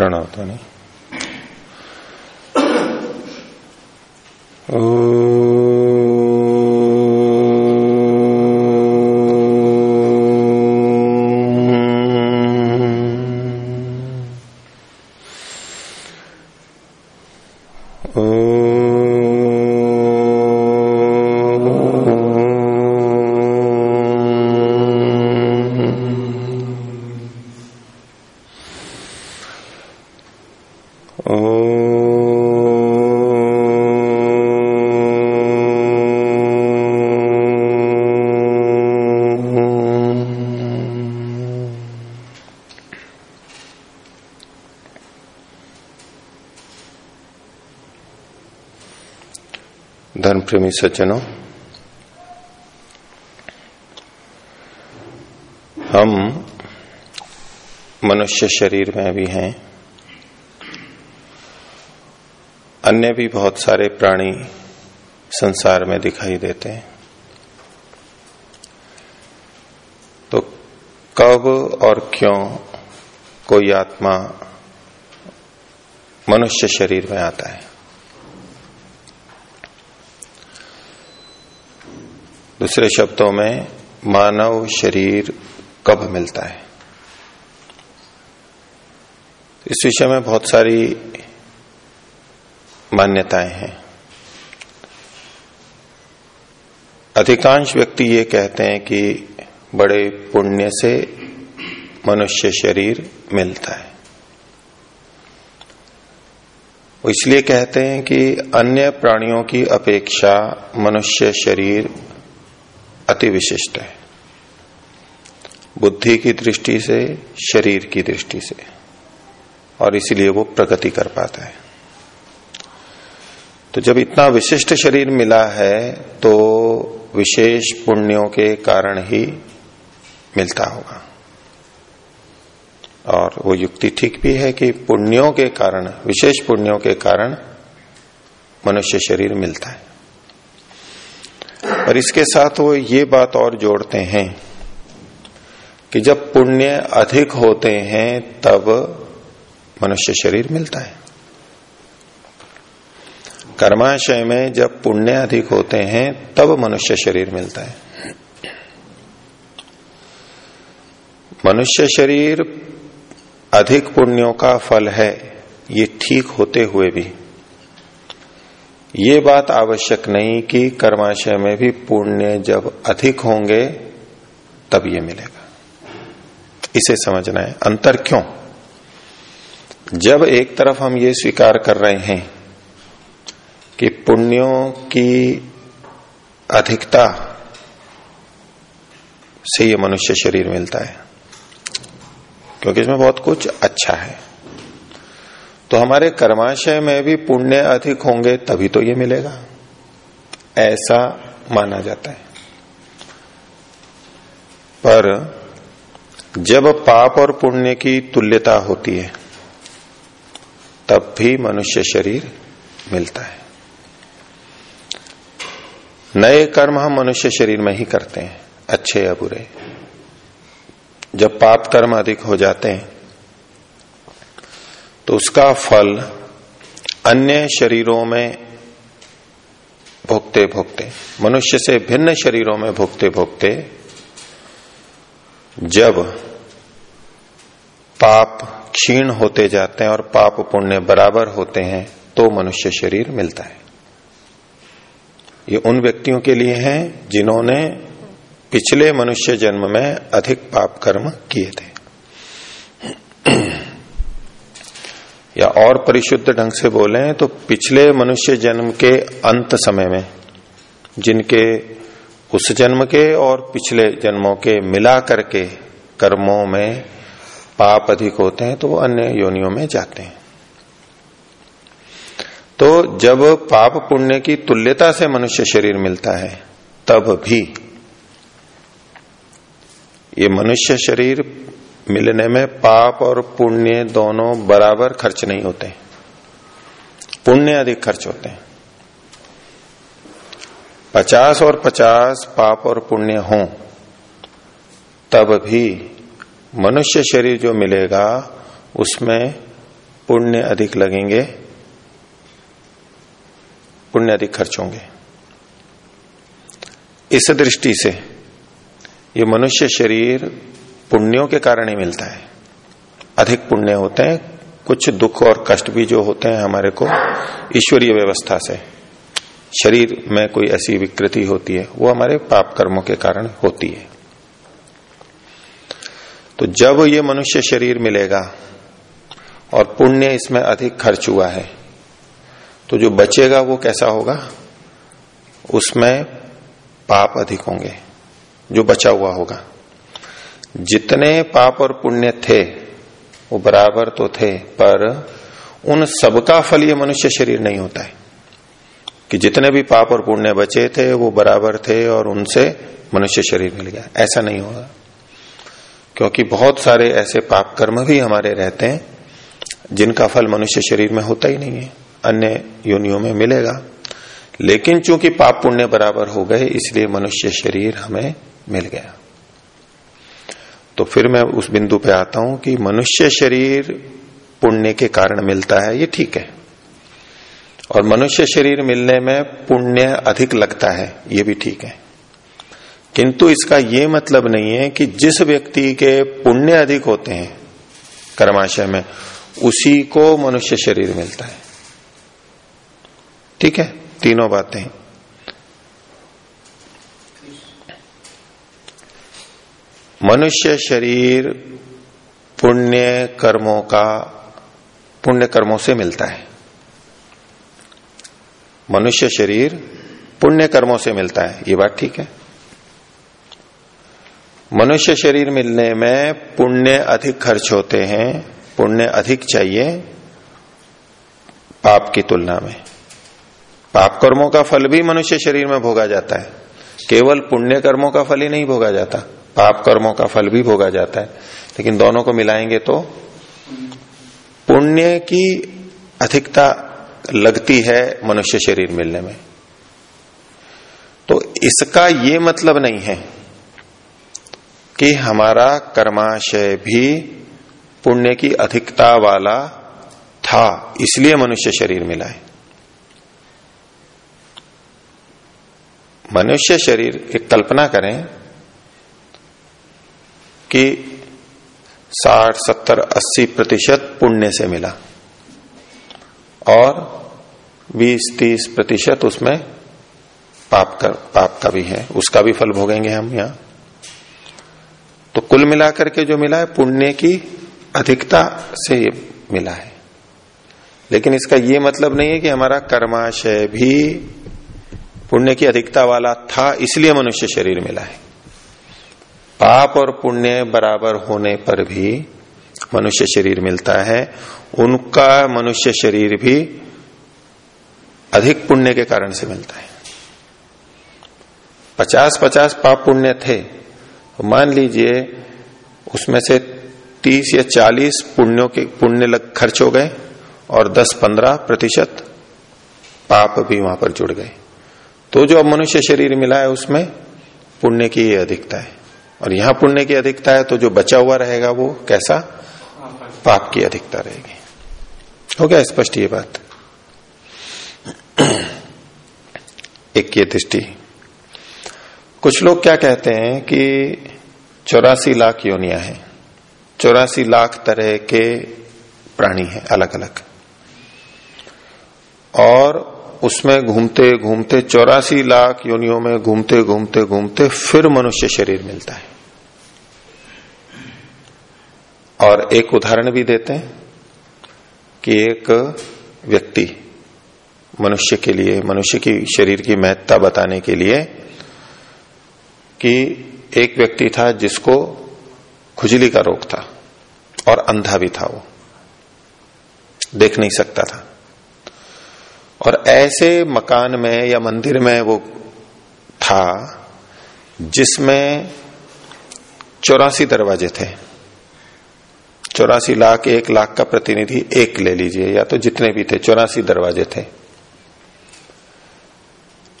प्रणव ध्वनि ओ प्रेमी सज्जनों हम मनुष्य शरीर में भी हैं। अन्य भी बहुत सारे प्राणी संसार में दिखाई देते हैं। तो कब और क्यों कोई आत्मा मनुष्य शरीर में आता है? दूसरे शब्दों में मानव शरीर कब मिलता है? इस विषय में बहुत सारी मान्यताएँ हैं। अधिकांश व्यक्ति ये कहते हैं कि बड़े पुण्य से मनुष्य शरीर मिलता है। वो इसलिए कहते हैं कि अन्य प्राणियों की अपेक्षा मनुष्य शरीर अति विशिष्ट है। बुद्धि की दृष्टि से, शरीर की दृष्टि से। और इसलिए वो प्रगति कर पाता है। तो जब इतना विशिष्ट शरीर मिला है तो विशेष पुण्यों के कारण ही मिलता होगा। और वो युक्ति ठीक भी है कि पुण्यों के कारण, विशेष पुण्यों के कारण मनुष्य शरीर मिलता है। और इसके साथ वो ये बात और जोड़ते हैं कि जब पुण्य अधिक होते हैं, तब मनुष्य शरीर मिलता है। कर्माशय में जब पुण्य अधिक होते हैं, तब मनुष्य शरीर मिलता है। मनुष्य शरीर अधिक पुण्यों का फल है, ये ठीक होते हुए भी। ये बात आवश्यक नहीं कि कर्माशय में भी पुण्य जब अधिक होंगे, तब ये मिलेगा। इसे समझना है। अंतर क्यों? जब एक तरफ़ हम ये स्वीकार कर रहे हैं कि पुण्यों की अधिकता से ये मनुष्य शरीर मिलता है, क्योंकि इसमें बहुत कुछ अच्छा है। तो हमारे कर्माशय में भी पुण्य अधिक होंगे तभी तो ये मिलेगा। ऐसा माना जाता है। पर जब पाप और पुण्य की तुल्यता होती है, तब भी मनुष्य शरीर मिलता है। नए कर्म हम मनुष्य शरीर में ही करते हैं, अच्छे या बुरे। जब पाप कर्म अधिक हो जाते हैं तो उसका फल अन्य शरीरों में भोगते भोगते, मनुष्य से भिन्न शरीरों में भोगते भोगते, जब पाप क्षीण होते जाते हैं और पाप पुण्य बराबर होते हैं तो मनुष्य शरीर मिलता है। ये उन व्यक्तियों के लिए है जिन्होंने पिछले मनुष्य जन्म में अधिक पाप कर्म किए थे। या और परिशुद्ध ढंग से बोले तो पिछले मनुष्य जन्म के अंत समय में, जिनके उस जन्म के और पिछले जन्मों के मिला करके कर्मों में पाप अधिक होते हैं तो वो अन्य योनियों में जाते हैं। तो जब पाप पुण्य की तुल्यता से मनुष्य शरीर मिलता है, तब भी ये मनुष्य शरीर मिलने में पाप और पुण्य दोनों बराबर खर्च नहीं होते। पुण्य अधिक खर्च होते हैं। पचास और पचास पाप और पुण्य हो, तब भी मनुष्य शरीर जो मिलेगा, उसमें पुण्य अधिक लगेंगे, पुण्य अधिक खर्च होंगे। इस दृष्टि से ये मनुष्य शरीर पुण्यों के कारण ही मिलता है। अधिक पुण्य होते हैं, कुछ दुख और कष्ट भी जो होते हैं हमारे को ईश्वरीय व्यवस्था से। शरीर में कोई ऐसी विकृति होती है, वो हमारे पाप कर्मों के कारण होती है। तो जब ये मनुष्य शरीर मिलेगा और पुण्य इसमें अधिक खर्च हुआ है तो जो बचेगा वो कैसा होगा? उसमें पाप अधिक होंगे, जो बचा हुआ होगा। जितने पाप और पुण्य थे, वो बराबर तो थे, पर उन सबका फल ये मनुष्य शरीर नहीं होता है। कि जितने भी पाप और पुण्य बचे थे, वो बराबर थे और उनसे मनुष्य शरीर मिल गया। ऐसा नहीं होगा। क्योंकि बहुत सारे ऐसे पाप कर्म भी हमारे रहते हैं, जिनका फल मनुष्य शरीर में होता ही नहीं है। अन्य योनियों में मिलेगा। लेकिन चूँकि पाप पुण्य बराबर हो गए, इसलिए मनुष्य शरीर हमें मिल गया। तो फिर मैं उस बिंदु पे आता हूँ कि मनुष्य शरीर पुण्य के कारण मिलता है, ये ठीक है। और मनुष्य शरीर मिलने में पुण्य अधिक लगता है, ये भी ठीक है। किंतु इसका ये मतलब नहीं है कि जिस व्यक्ति के पुण्य अधिक होते हैं कर्माशय में, उसी को मनुष्य शरीर मिलता है। ठीक है? तीनों बातें। मनुष्य शरीर पुण्य कर्मों का, पुण्य कर्मों से मिलता है। मनुष्य शरीर पुण्य कर्मों से मिलता है, ये बात ठीक है। मनुष्य शरीर मिलने में पुण्य अधिक खर्च होते हैं, पुण्य अधिक चाहिए पाप की तुलना में। पाप कर्मों का फल भी मनुष्य शरीर में भोगा जाता है, केवल पुण्य कर्मों का फल ही नहीं भोगा जाता। पाप कर्मों का फल भी भोगा जाता है। लेकिन दोनों को मिलाएँगे तो पुण्य की अधिकता लगती है मनुष्य शरीर मिलने में। तो इसका ये मतलब नहीं है कि हमारा कर्माशय भी पुण्य की अधिकता वाला था, इसलिए मनुष्य शरीर मिला है। मनुष्य शरीर, एक कल्पना करें कि 60, 70, 80 प्रतिशत पुण्य से मिला। और 20, 30 प्रतिशत उसमें पाप का पाप का भी है। उसका भी फल भोगेंगे हम यहाँ। तो कुल मिलाकर के जो मिला है पुण्य की अधिकता से ये मिला है। लेकिन इसका ये मतलब नहीं है कि हमारा कर्माशय भी पुण्य की अधिकता वाला था इसलिए मनुष्य शरीर मिला है। पाप और पुण्य बराबर होने पर भी मनुष्य शरीर मिलता है। उनका मनुष्य शरीर भी अधिक पुण्य के कारण से मिलता है। पचास पचास पाप पुण्य थे तो मान लीजिए उसमें से तीस या चालीस पुण्यों के पुण्य लग खर्च हो गए और दस पंद्रह प्रतिशत पाप भी वहाँ पर जुड़ गए। तो जो अब मनुष्य शरीर मिला है उसमें पुण्य की अधिकता है। और यहाँ पुण्य की अधिकता है तो जो बचा हुआ रहेगा वो कैसा? पाप की अधिकता रहेगी। हो गया स्पष्ट ये बात? एक ये दृष्टि। कुछ लोग क्या कहते हैं कि चौरासी लाख योनिया है। चौरासी लाख तरह के प्राणी हैं अलग अलग और उसमें घूमते घूमते चौरासी लाख योनियों में घूमते घूमते घूमते फिर मनुष्य शरीर मिलता है। और एक उदाहरण भी देते हैं कि एक व्यक्ति मनुष्य के लिए, मनुष्य की शरीर की महत्ता बताने के लिए कि एक व्यक्ति था जिसको खुजली का रोग था और अंधा भी था वो। देख नहीं सकता था। और ऐसे मकान में या मंदिर में वो था, जिसमें चौरासी दरवाजे थे। चौरासी लाख, एक लाख का प्रतिनिधि एक ले लीजिए, या तो जितने भी थे, चौरासी दरवाजे थे।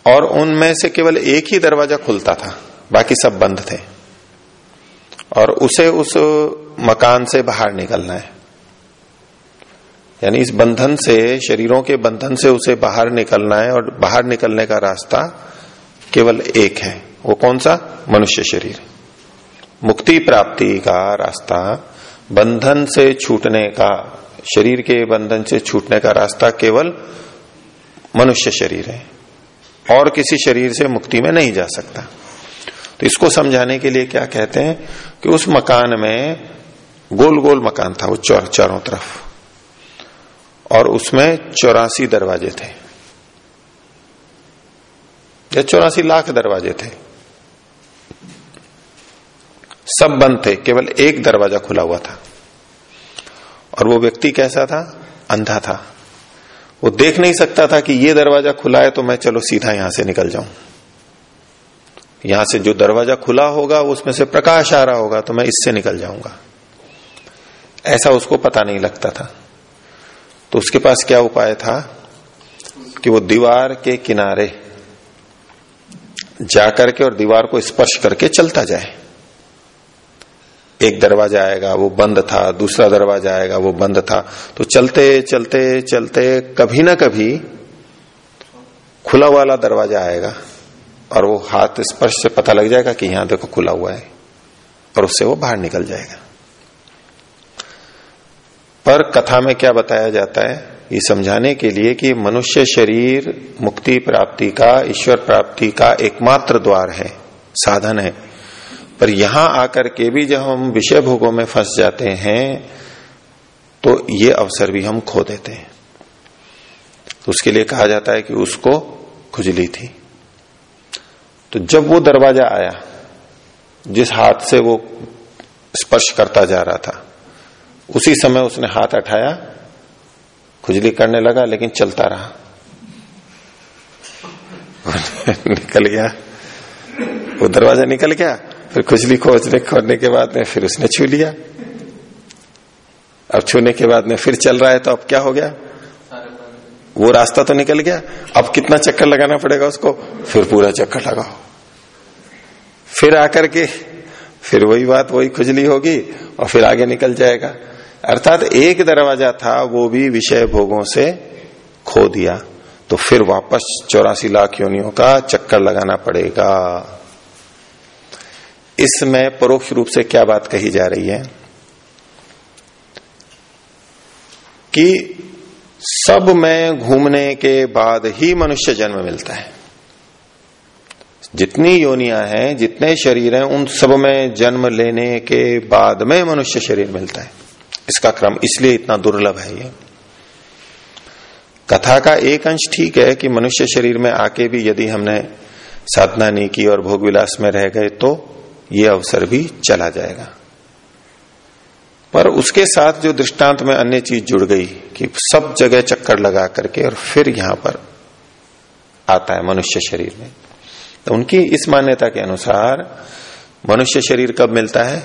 और उनमें से केवल एक ही दरवाज़ा खुलता था, बाकी सब बंद थे। और उसे उस मकान से बाहर निकलना है। यानी इस बंधन से, शरीरों के बंधन से उसे बाहर निकलना है और बाहर निकलने का रास्ता केवल एक है। वो कौन सा? मनुष्य शरीर। मुक्ति प्राप्ति का रास्ता, बंधन से छूटने का, शरीर के बंधन से छूटने का रास्ता केवल मनुष्य शरीर है। और किसी शरीर से मुक्ति में नहीं जा सकता। तो इसको समझाने के लिए क्या कहते हैं कि उस मकान में गोल गोल मकान था, वो चौर, चारों तरफ़। और उसमें चौरासी दरवाजे थे। या चौरासी लाख दरवाजे थे। सब बंद थे, केवल एक दरवाज़ा खुला हुआ था। और वो व्यक्ति कैसा था? अंधा था। वो देख नहीं सकता था कि ये दरवाज़ा खुला है तो मैं चलो सीधा यहाँ से निकल जाऊँ। यहाँ से जो दरवाज़ा खुला होगा उसमें से प्रकाश आ रहा होगा तो मैं इससे निकल जाऊँगा। ऐसा उसको पता नहीं लगता था। तो उसके पास क्या उपाय था? कि वो दीवार के किनारे जाकर के और दीवार को स्पर्श करके चलता जाए। एक दरवाज़ा आएगा, वो बंद था, दूसरा दरवाज़ा आएगा, वो बंद था। तो चलते चलते चलते कभी ना कभी खुला वाला दरवाज़ा आएगा और वो हाथ स्पर्श से पता लग जाएगा कि यहाँ देखो खुला हुआ है और उससे वो बाहर निकल जाएगा। पर कथा में क्या बताया जाता है? ये समझाने के लिए कि मनुष्य शरीर, मुक्ति प्राप्ति का, ईश्वर प्राप्ति का एकमात्र द्वार है, साधन है। पर यहाँ आकर के भी जब हम विषय भोगों में फंस जाते हैं तो ये अवसर भी हम खो देते हैं। उसके लिए कहा जाता है कि उसको खुजली थी। तो जब वो दरवाज़ा आया, जिस हाथ से वो स्पर्श करता जा रहा था उसी समय उसने हाथ उठाया खुजली करने लगा, लेकिन चलता रहा। निकल गया। वो दरवाज़ा निकल गया, फिर खुजली खोजने खोजने के बाद में फिर उसने छू लिया। अब छूने के बाद में फिर चल रहा है तो अब क्या हो गया? वो रास्ता तो निकल गया। अब कितना चक्कर लगाना पड़ेगा उसको? फिर पूरा चक्कर लगाओ। फिर आकर के, फिर वही बात, वही खुजली होगी और फिर आगे निकल जाएगा। अर्थात एक दरवाज़ा था, वो भी विषय भोगों से खो दिया। तो फिर वापस चौरासी लाख योनियों का चक्कर लगाना पड़ेगा। इसमें परोक्ष रूप से क्या बात कही जा रही है? कि सब में घूमने के बाद ही मनुष्य जन्म मिलता है। जितनी योनियाँ हैं, जितने शरीर हैं, उन सब में जन्म लेने के बाद में मनुष्य शरीर मिलता है। इसका क्रम इसलिए इतना दुर्लभ है ये। कथा का एक अंश ठीक है कि मनुष्य शरीर में आके भी यदि हमने साधना नहीं की और भोग विलास में रह गए तो ये अवसर भी चला जाएगा। पर उसके साथ जो दृष्टांत में अन्य चीज़ जुड़ गई कि सब जगह चक्कर लगा करके और फिर यहाँ पर आता है मनुष्य शरीर में। तो उनकी इस मान्यता के अनुसार मनुष्य शरीर कब मिलता है?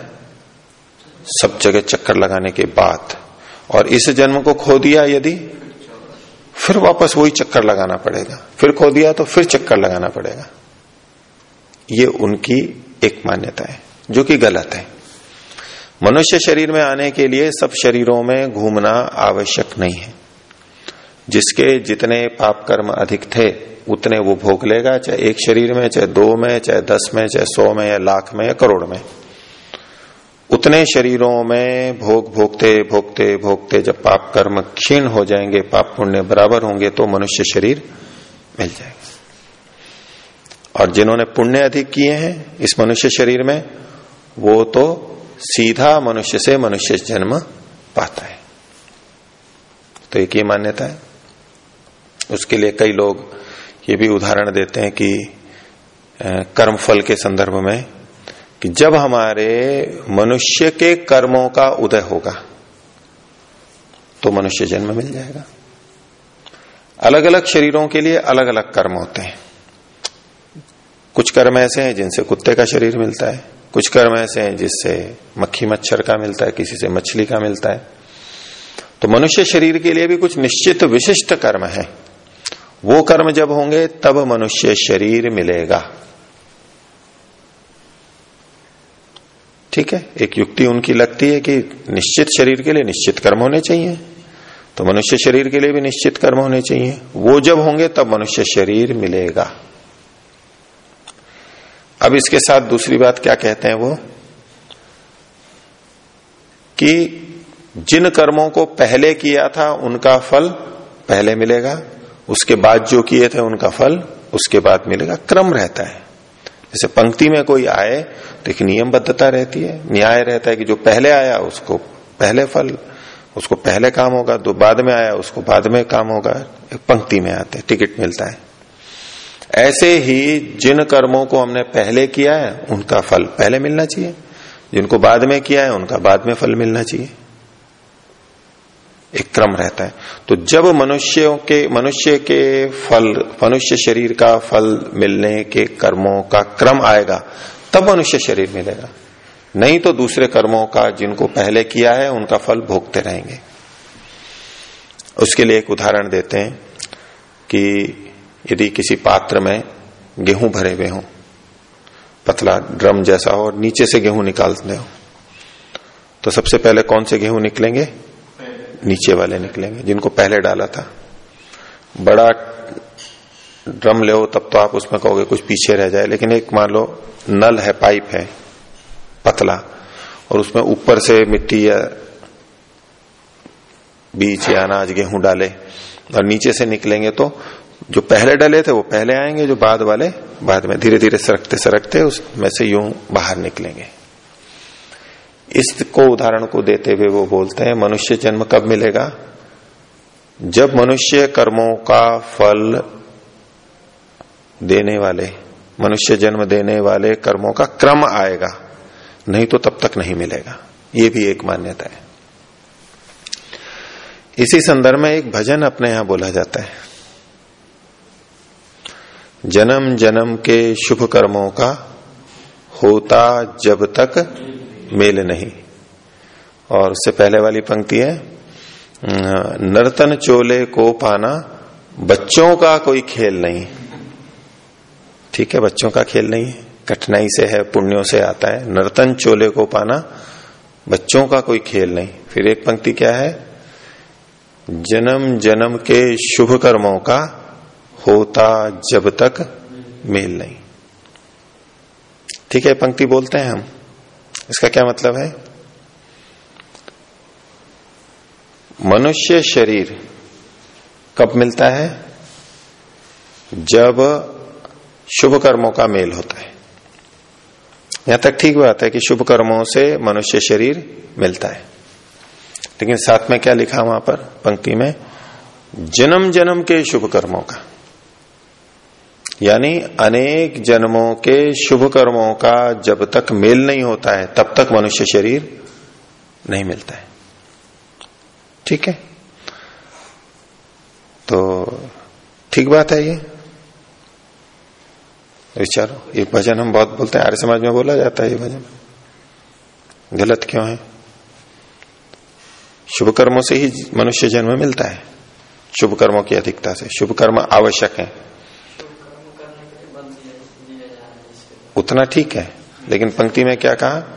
सब जगह चक्कर लगाने के बाद। और इस जन्म को खो दिया यदि, फिर वापस वही चक्कर लगाना पड़ेगा। फिर खो दिया तो फिर चक्कर लगाना पड़ेगा। ये उनकी एक मान्यता है, जो कि गलत है। मनुष्य शरीर में आने के लिए सब शरीरों में घूमना आवश्यक नहीं है। जिसके जितने पाप कर्म अधिक थे, उतने वो भोग लेगा, चाहे एक शरीर में, चाहे दो में, चाहे दस में, चाहे सौ में, या लाख में, या करोड़ में। उतने शरीरों में भोग भोगते भोगते भोगते जब पाप कर्म क्षीण हो जाएँगे, पाप पुण्य बराबर होंगे तो मनुष्य शरीर मिल जाएगा। और जिन्होंने पुण्य अधिक किए हैं इस मनुष्य शरीर में, वो तो सीधा मनुष्य से मनुष्य जन्म पाता है। तो एक ये मान्यता है। उसके लिए कई लोग ये भी उदाहरण देते हैं कि कर्मफल के संदर्भ में कि जब हमारे मनुष्य के कर्मों का उदय होगा तो मनुष्य जन्म मिल जाएगा। अलग अलग शरीरों के लिए अलग अलग कर्म होते हैं। कुछ कर्म ऐसे हैं जिनसे कुत्ते का शरीर मिलता है, कुछ कर्म ऐसे हैं जिससे मक्खी मच्छर का मिलता है, किसी से मछली का मिलता है। तो मनुष्य शरीर के लिए भी कुछ निश्चित विशिष्ट कर्म है। वो कर्म जब होंगे, तब मनुष्य शरीर मिलेगा। ठीक है? एक युक्ति उनकी लगती है कि निश्चित शरीर के लिए निश्चित कर्म होने चाहिए। तो मनुष्य शरीर के लिए भी निश्चित कर्म होने चाहिए। वो जब होंगे, तब मनुष्य शरीर मिलेगा। अब इसके साथ दूसरी बात क्या कहते हैं वो? कि जिन कर्मों को पहले किया था, उनका फल पहले मिलेगा। उसके बाद जो किए थे, उनका फल उसके बाद मिलेगा। क्रम रहता है। जैसे पंक्ति में कोई आए तो एक नियमबद्धता रहती है। न्याय रहता है कि जो पहले आया, उसको पहले फल, उसको पहले काम होगा, जो बाद में आया, उसको बाद में काम होगा, एक पंक्ति में आते हैं टिकट मिलता है। ऐसे ही जिन कर्मों को हमने पहले किया है, उनका फल पहले मिलना चाहिए। जिनको बाद में किया है, उनका बाद में फल मिलना चाहिए। एक क्रम रहता है। तो जब मनुष्यों के, मनुष्य के फल, मनुष्य शरीर का फल मिलने के कर्मों का क्रम आएगा, तब मनुष्य शरीर मिलेगा। नहीं तो दूसरे कर्मों का जिनको पहले किया है, उनका फल भोगते रहेंगे। उसके लिए एक उदाहरण देते हैं कि यदि किसी पात्र में गेहूँ भरे हुए हों, पतला ड्रम जैसा हो और नीचे से गेहूँ निकालते हो तो सबसे पहले कौन से गेहूँ निकलेंगे? नीचे वाले निकलेंगे, जिनको पहले डाला था। बड़ा ड्रम ले तब तो आप उसमें कहोगे कुछ पीछे रह जाए। लेकिन एक मान लो, नल है, पाइप है, पतला, और उसमें ऊपर से मिट्टी या बीज या अनाज, गेहूँ डाले और नीचे से निकलेंगे तो जो पहले डले थे, वो पहले आएँगे, जो बाद वाले, बाद में धीरे धीरे सरकते सरकते उसमें से यूँ बाहर निकलेंगे। इसको उदाहरण को देते हुए वो बोलते हैं, मनुष्य जन्म कब मिलेगा? जब मनुष्य कर्मों का फल देने वाले, मनुष्य जन्म देने वाले कर्मों का क्रम आएगा, नहीं तो तब तक नहीं मिलेगा। ये भी एक मान्यता है। इसी संदर्भ में एक भजन अपने यहाँ बोला जाता है। जन्म जन्म के शुभ कर्मों का होता जब तक मेल नहीं। और उससे पहले वाली पंक्ति है नर्तन चोले को पाना बच्चों का कोई खेल नहीं। ठीक है, बच्चों का खेल नहीं, कठिनाई से है, पुण्यों से आता है। नर्तन चोले को पाना बच्चों का कोई खेल नहीं। फिर एक पंक्ति क्या है, जन्म जन्म के शुभ कर्मों का होता जब तक मेल नहीं। ठीक है पंक्ति बोलते हैं हम। इसका क्या मतलब है? मनुष्य शरीर कब मिलता है? जब शुभ कर्मों का मेल होता है। यहाँ तक ठीक बात है कि शुभ कर्मों से मनुष्य शरीर मिलता है। लेकिन साथ में क्या लिखा वहाँ पर पंक्ति में? जन्म जन्म के शुभ कर्मों का। यानी अनेक जन्मों के शुभ कर्मों का जब तक मेल नहीं होता है, तब तक मनुष्य शरीर नहीं मिलता है। ठीक है? तो ठीक बात है ये? विचारो ये भजन हम बहुत बोलते हैं, आर्य समाज में बोला जाता है ये भजन। गलत क्यों है? शुभ कर्मों से ही मनुष्य जन्म मिलता है शुभ कर्मों की अधिकता से। शुभ कर्म आवश्यक है। उतना ठीक है। लेकिन पंक्ति में क्या कहा?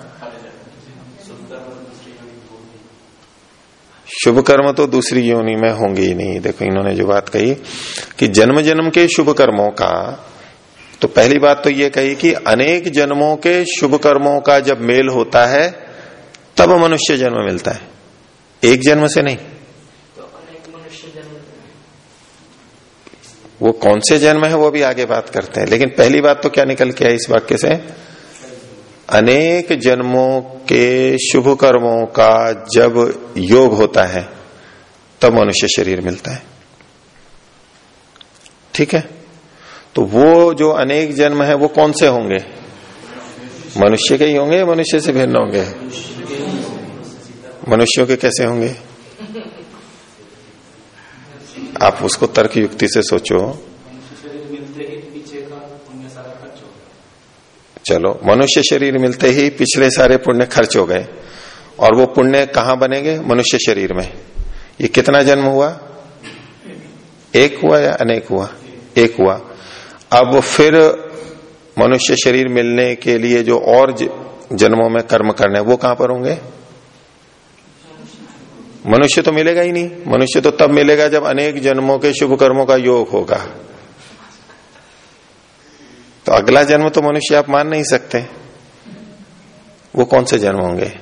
शुभ कर्म तो दूसरी योनि में होंगे ही नहीं। देखो, इन्होंने जो बात कही कि जन्म जन्म के शुभ कर्मों का तो पहली बात तो ये कही कि अनेक जन्मों के शुभ कर्मों का जब मेल होता है, तब मनुष्य जन्म मिलता है। एक जन्म से नहीं। वो कौन से जन्म है वो भी आगे बात करते हैं। लेकिन पहली बात तो क्या निकल के है इस वाक्य से? अनेक जन्मों के शुभ कर्मों का जब योग होता है, तब मनुष्य शरीर मिलता है। ठीक है? तो वो जो अनेक जन्म है, वो कौन से होंगे? मनुष्य के ही होंगे मनुष्य से भिन्न होंगे? मनुष्यों के कैसे होंगे? आप उसको तर्क युक्ति से सोचो। चलो मनुष्य शरीर मिलते ही पिछले सारे पुण्य खर्च हो गए। और वो पुण्य कहाँ बनेंगे? मनुष्य शरीर में। ये कितना जन्म हुआ? एक हुआ या अनेक हुआ? एक हुआ। अब फिर मनुष्य शरीर मिलने के लिए जो और जन्मों में कर्म करने वो कहाँ पर होंगे? मनुष्य तो मिलेगा ही नहीं। मनुष्य तो तब मिलेगा जब अनेक जन्मों के शुभ कर्मों का योग होगा। तो अगला जन्म तो मनुष्य आप मान नहीं सकते। वो कौन से जन्म होंगे?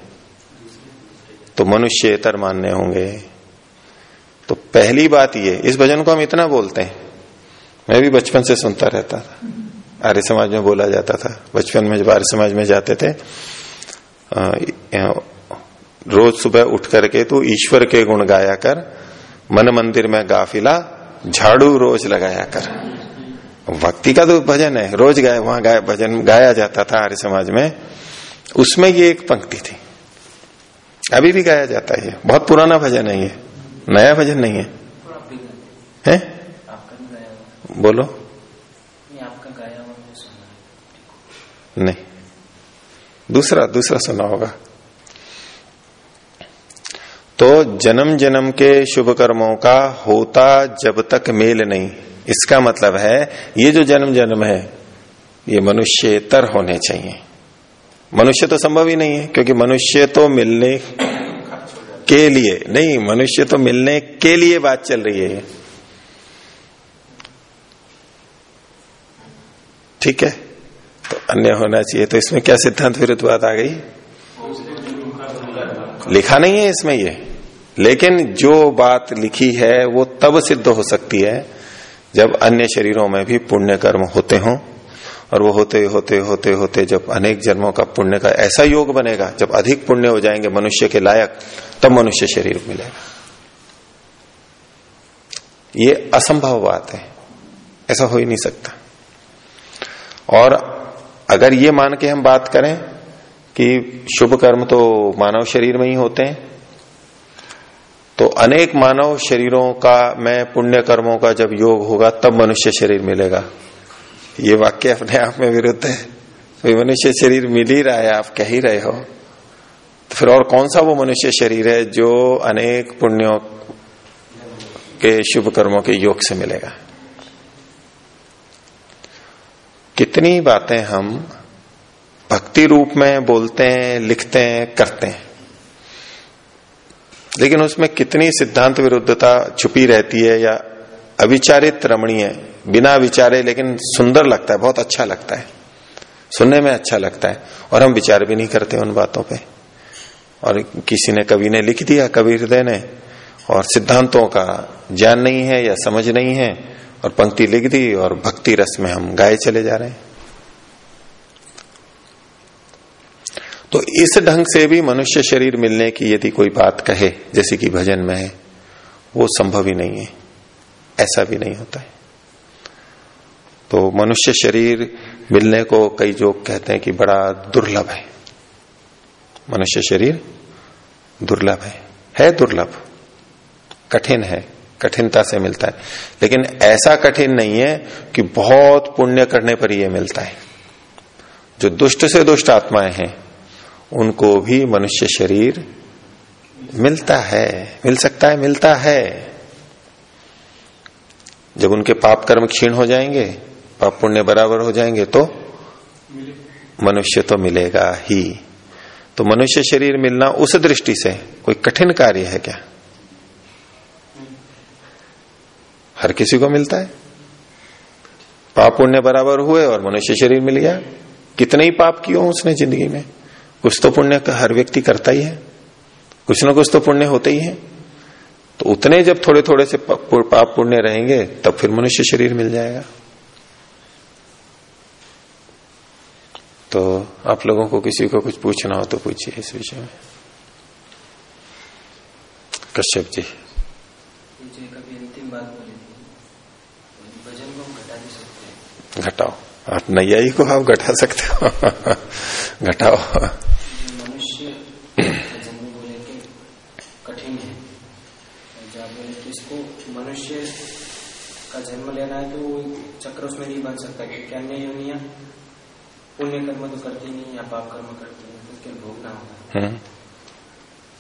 तो मनुष्यतर मानने होंगे। तो पहली बात ये, इस भजन को हम इतना बोलते हैं। मैं भी बचपन से सुनता रहता था। आर्य समाज में बोला जाता था। बचपन में जब आर्य समाज में जाते थे रोज सुबह उठ करके तू ईश्वर के गुण गाया कर, मन मंदिर में गाफिला, झाड़ू रोज लगाया कर। भक्ति का तो भजन है, रोज गाय, वहाँ गाय, भजन गाया जाता था आर्य समाज में। उसमें ये एक पंक्ति थी। अभी भी गाया जाता है ये। बहुत पुराना भजन है ये। नया भजन नहीं है। हैं? बोलो। नहीं। दूसरा दूसरा सुना होगा। तो जन्म जन्म के शुभ कर्मों का होता जब तक मेल नहीं। इसका मतलब है, ये जो जन्म जन्म है, ये मनुष्यतर होने चाहिए। मनुष्य तो संभव ही नहीं है, क्योंकि मनुष्य तो मिलने के लिए, नहीं, मनुष्य तो मिलने के लिए बात चल रही है। ठीक है? तो अन्य होना चाहिए तो इसमें क्या सिद्धांत विरुद्ध बात आ गई? लिखा नहीं है इसमें ये। लेकिन जो बात लिखी है, वो तब सिद्ध हो सकती है, जब अन्य शरीरों में भी पुण्य कर्म होते हों, और वो होते होते होते होते जब अनेक जन्मों का पुण्य का ऐसा योग बनेगा, जब अधिक पुण्य हो जाएँगे मनुष्य के लायक, तब मनुष्य शरीर मिलेगा। ये असंभव बात है। ऐसा हो ही नहीं सकता। और अगर ये मान के हम बात करें कि शुभ कर्म तो मानव शरीर में ही होते हैं। तो अनेक मानव शरीरों का, मैं पुण्य कर्मों का जब योग होगा, तब मनुष्य शरीर मिलेगा। ये वाक्य अपने आप में विरुद्ध है। तो मनुष्य शरीर मिल ही रहा है, आप कह ही रहे हो। तो फिर और कौन सा वो मनुष्य शरीर है जो अनेक पुण्यों के, शुभ कर्मों के योग से मिलेगा? कितनी बातें हम भक्ति रूप में बोलते हैं, लिखते हैं, करते हैं। लेकिन उसमें कितनी सिद्धांत विरुद्धता छुपी रहती है या अविचारित रमणीय बिना विचारे लेकिन सुंदर लगता है, बहुत अच्छा लगता है। सुनने में अच्छा लगता है। और हम विचार भी नहीं करते उन बातों पे। और किसी ने, कवि ने लिख दिया, कवि हृदय ने। और सिद्धांतों का ज्ञान नहीं है या समझ नहीं है। और पंक्ति लिख दी और भक्ति रस में हम गाए चले जा रहे हैं। तो इस ढंग से भी मनुष्य शरीर मिलने की यदि कोई बात कहे, जैसे कि भजन में है, वो संभव ही नहीं है। ऐसा भी नहीं होता है। तो मनुष्य शरीर मिलने को कई लोग कहते हैं कि बड़ा दुर्लभ है। मनुष्य शरीर दुर्लभ है। है दुर्लभ। कठिन है। कठिनता से मिलता है। लेकिन ऐसा कठिन नहीं है कि बहुत पुण्य करने पर यह मिलता है। जो दुष्ट से दुष्ट आत्माएँ हैं उनको भी मनुष्य शरीर मिलता है, मिल सकता है, मिलता है। जब उनके पाप कर्म क्षीण हो जाएँगे, पाप पुण्य बराबर हो जाएँगे तो मनुष्य तो मिलेगा ही। तो मनुष्य शरीर मिलना उस दृष्टि से कोई कठिन कार्य है क्या? हर किसी को मिलता है। पाप पुण्य बराबर हुए और मनुष्य शरीर मिल गया। कितने ही पाप किए उसने ज़िंदगी में? कुछ तो पुण्य का हर व्यक्ति करता ही है। कुछ ना कुछ तो पुण्य होते ही है। तो उतने जब थोड़े थोड़े से पाप पुण्य रहेंगे तब फिर मनुष्य शरीर मिल जाएगा। तो आप लोगों को किसी को कुछ पूछना हो तो पूछिए इस विषय में। कश्यप जी। घटाओ। आप नैया को आप घटा सकते हो। घटाओ मनुष्य बोले के कठिन है इसको मनुष्य का जन्म लेना है तो वो चक्र उसमें नहीं बन सकता क्योंकि अन्य योनिया पुण्य कर्म तो करती नहीं या पाप कर्म करती है उसके भोगना होता है।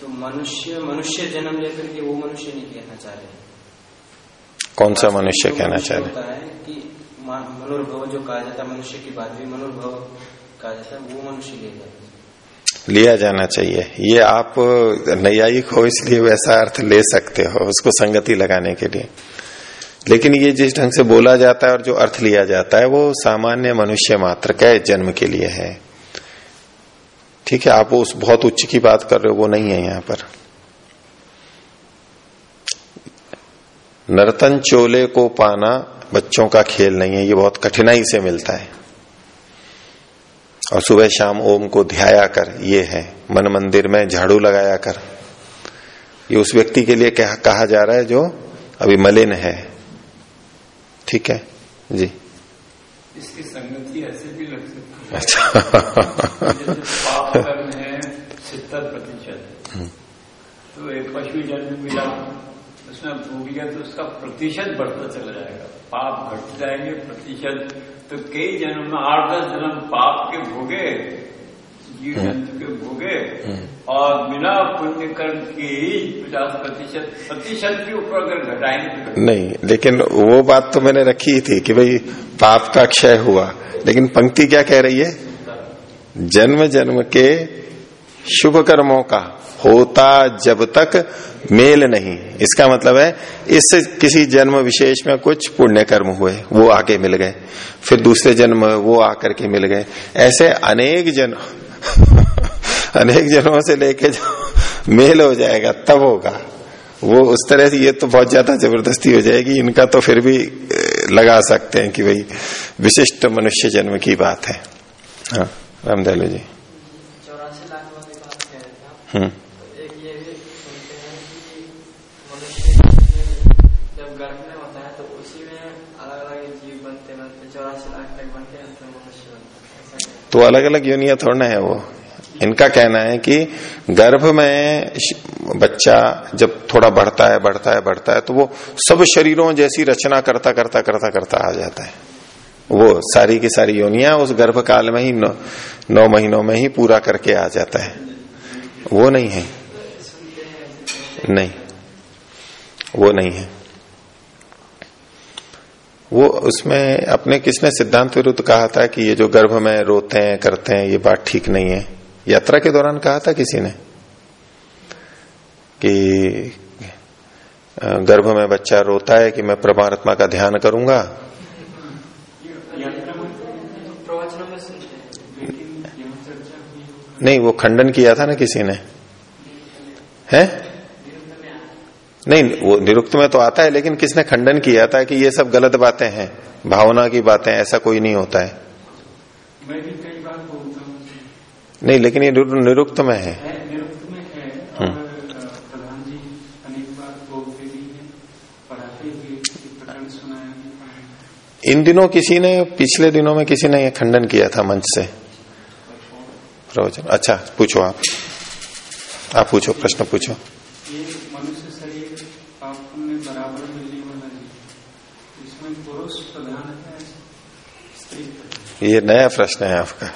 तो मनुष्य मनुष्य जन्म लेकर के वो मनुष्य नहीं कहना चाह रहे कौन सा मनुष्य कहना चाह रहे होता है कि मनोर्भव जो कहा जाता है मनुष्य की बात भी मनोर्भव कहा जाता है वो मनुष्य ले जाता लिया जाना चाहिए। ये आप नैयायिक हो, इसलिए वैसा अर्थ ले सकते हो, उसको संगति लगाने के लिए। लेकिन ये जिस ढंग से बोला जाता है और जो अर्थ लिया जाता है, वो सामान्य मनुष्य मात्र का जन्म के लिए है। ठीक है, आप उस बहुत उच्च की बात कर रहे हो, वो नहीं है यहाँ पर। नर्तन चोले को पाना बच्चों का खेल नहीं है, ये बहुत कठिनाई से मिलता है। और सुबह शाम ओम को ध्याया कर ये है मन मंदिर में झाड़ू लगाया कर। ये उस व्यक्ति के लिए कह, कहा जा रहा है जो अभी मलिन है। ठीक है? जी। इसकी संगति ऐसे भी लग सकती है। अच्छा। है सत्तर प्रतिशत। हम्म। तो एक पशु जन्म मिला उसमें भूल गया तो उसका प्रतिशत बढ़ता चला जाएगा। पाप घट जाएँगे प्रतिशत तो कई जन्म में आठ दस जन्म पाप के भोगे जीव हम्म। जंतु के भोगे और बिना पुण्य कर्म के ही पचास प्रतिशत प्रतिशत के ऊपर अगर घटाएँगे तो नहीं लेकिन वो बात तो मैंने रखी थी कि भाई पाप का क्षय हुआ। लेकिन पंक्ति क्या कह रही है? जन्म जन्म के शुभ कर्मों का होता जब तक मेल नहीं। इसका मतलब है इस किसी जन्म विशेष में कुछ पुण्य कर्म हुए, वो आके मिल गए। फिर दूसरे जन्म वो आकर के मिल गए। ऐसे अनेक जन्म अनेक जन्मों से लेके मेल हो जाएगा, तब होगा। वो उस तरह से ये तो बहुत ज़्यादा ज़बरदस्ती हो जाएगी, इनका तो फिर भी लगा सकते हैं कि भाई, विशिष्ट मनुष्य जन्म की बात है। हाँ रामदयालु जी। उसी में अलग अलग जीव बनते बनते चौरासी लाख तक बनते हैं तो मनुष्य बनता है। ऐसा क्या? तो अलग अलग योनिया थोड़ा है वो। इनका कहना है कि गर्भ में बच्चा जब थोड़ा बढ़ता है बढ़ता है बढ़ता है तो वो सब शरीरों जैसी रचना करता करता करता करता आ जाता है। वो सारी की सारी योनिया उस गर्भ काल में ही नौ, नौ महीनों में ही पूरा करके आ जाता है। वो नहीं है। नहीं। वो नहीं है। वो उसमें अपने किसने सिद्धांत विरुद्ध कहा था कि ये जो गर्भ में रोते हैं, करते हैं, ये बात ठीक नहीं है? यात्रा के दौरान कहा था किसी ने? कि गर्भ में बच्चा रोता है कि मैं परमात्मा का ध्यान करूँगा? यहाँ नहीं वो खंडन किया था ना किसी ने? है? नहीं वो निरुक्त में तो आता है लेकिन किसने खंडन किया था कि ये सब गलत बातें हैं? भावना की बातें ऐसा कोई नहीं होता है। नहीं लेकिन ये निरुक्त में है। है निरुक्त में इन दिनों किसी ने पिछले दिनों में किसी ने ये खंडन किया था मंच से? प्रवचन। अच्छा पूछो आप। आप पूछो प्रश्न पूछो। ये मनुष्य शरीर पाप बराबर मिलने वाला इसमें पुरुष प्रधान है स्त्री ये नया प्रश्न है आपका।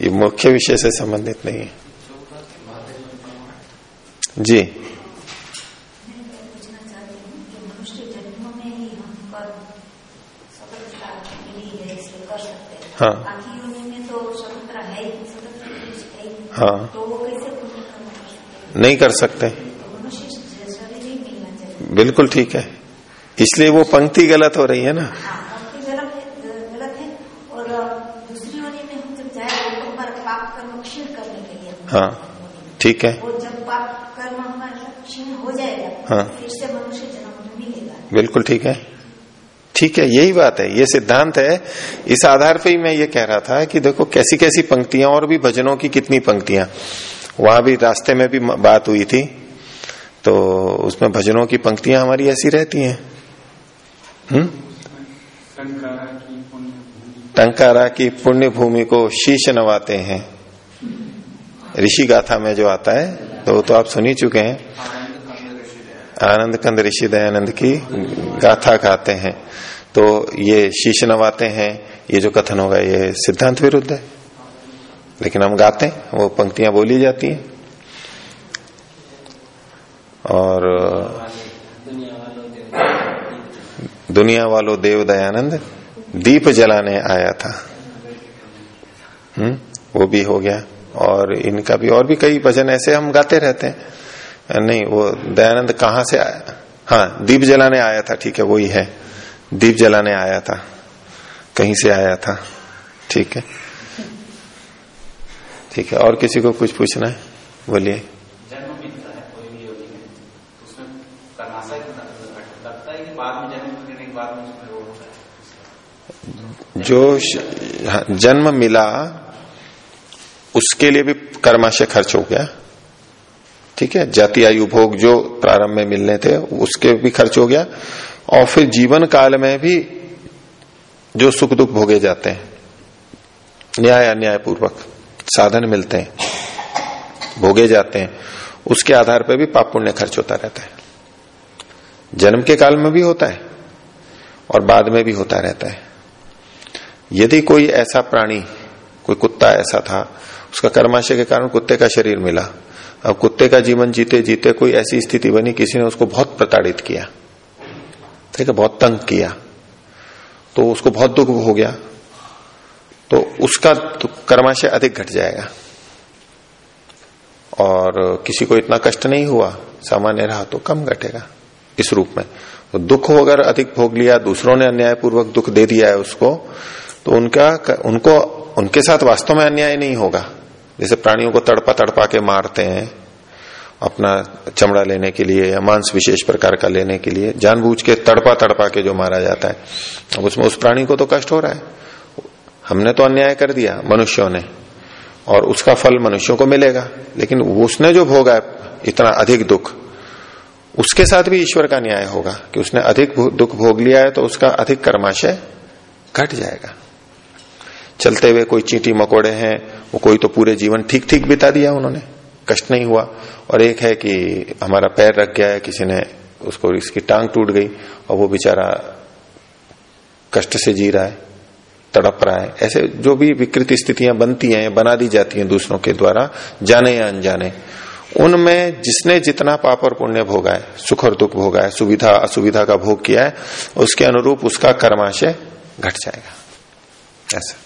ये मुख्य विषय से संबंधित नहीं है। जी मैं। पूछना चाहती हूँ कि मनुष्य जन्म में ही हम कर्म स्वतंत्रता मिली है इसलिए कर सकते हैं हाँ। बाकी योनि में तो स्वतंत्र है ही स्वतंत्र पुरुष है। नहीं कर सकते। बिल्कुल ठीक है। इसलिए वो पंक्ति गलत हो रही है ना। हाँ ठीक है। हो। बिल्कुल ठीक है। ठीक है, यही बात है, ये सिद्धांत है। इस आधार पे ही मैं ये कह रहा था कि देखो कैसी कैसी पंक्तियाँ और भी भजनों की कितनी पंक्तियाँ। वहाँ भी रास्ते में भी बात हुई थी तो उसमें भजनों की पंक्तियाँ हमारी ऐसी रहती हैं। हम्म? टंकारा की पुण्य भूमि को शीश नवाते हैं। ऋषि गाथा में जो आता है तो वो तो आप सुन ही चुके हैं। आनंद कंद ऋषि दयानंद की गाथा गाते हैं। तो ये शीश नवाते हैं, ये जो कथन होगा, ये सिद्धांत विरुद्ध है। लेकिन हम गाते हैं, वो पंक्तियाँ बोली जाती हैं। और, दुनिया वालों देव दयानंद, दीप जलाने आया था। हम्म वो भी हो गया। और इनका भी और भी कई भजन ऐसे हम गाते रहते हैं। नहीं वो दयानंद कहाँ से आया? हाँ दीप जलाने आया था ठीक है वही है। दीप जलाने आया था। कहीं से आया था? ठीक है। ठीक है और किसी को कुछ पूछना है? बोलिए। जन्म मिलता है कोई भी योगी में तो जो हाँ, जन्म मिला उसके लिए भी कर्माशय खर्च हो गया। ठीक है? जाति आयु भोग जो प्रारंभ में मिलने थे, उसके भी खर्च हो गया। और फिर जीवन काल में भी जो सुख दुख भोगे जाते हैं, न्याय अन्याय पूर्वक साधन मिलते हैं, भोगे जाते हैं, उसके आधार पर भी पाप पुण्य खर्च होता रहता है। जन्म के काल में भी होता है और बाद में भी होता रहता है। यदि कोई ऐसा प्राणी, कोई कुत्ता ऐसा था, उसका कर्माशय के कारण कुत्ते का शरीर मिला अब कुत्ते का जीवन जीते जीते कोई ऐसी स्थिति बनी, किसी ने उसको बहुत प्रताड़ित किया, ठीक है, बहुत तंग किया तो उसको बहुत दुख हो गया तो उसका तो कर्माशय अधिक घट जाएगा। और किसी को इतना कष्ट नहीं हुआ, सामान्य रहा तो कम घटेगा इस रूप में। तो दुख अगर अधिक भोग लिया, दूसरों ने अन्यायपूर्वक दुख दे दिया है उसको तो उनका उनको, उनके साथ वास्तव में अन्याय नहीं होगा। जैसे प्राणियों को तड़पा तड़पा के मारते हैं अपना चमड़ा लेने के लिए या मांस विशेष प्रकार का लेने के लिए, जानबूझ के तड़पा तड़पा के जो मारा जाता है। अब उसमें उस प्राणी को तो कष्ट हो रहा है। हमने तो अन्याय कर दिया मनुष्यों ने, और उसका फल मनुष्यों को मिलेगा। लेकिन उसने जो भोगा इतना अधिक दुख, उसके साथ भी ईश्वर का न्याय होगा। कि उसने अधिक दुख भोग लिया है तो उसका अधिक कर्माशय घट जाएगा। चलते हुए कोई चींटी मकोड़े हैं वो कोई तो पूरे जीवन ठीक ठीक बिता दिया उन्होंने। कष्ट नहीं हुआ। और एक है कि हमारा पैर रख गया है, किसी ने उसको, इसकी टांग टूट गई और वो बेचारा कष्ट से जी रहा है, तड़प रहा है। ऐसे जो भी विकृत स्थितियाँ बनती हैं, बना दी जाती हैं दूसरों के द्वारा, जाने या अनजाने, उनमें जिसने जितना पाप और पुण्य भोगा है, सुख और दुख भोगा है, सुविधा, असुविधा का भोग किया है, उसके अनुरूप उसका कर्माशय घट जाएगा। ऐसा।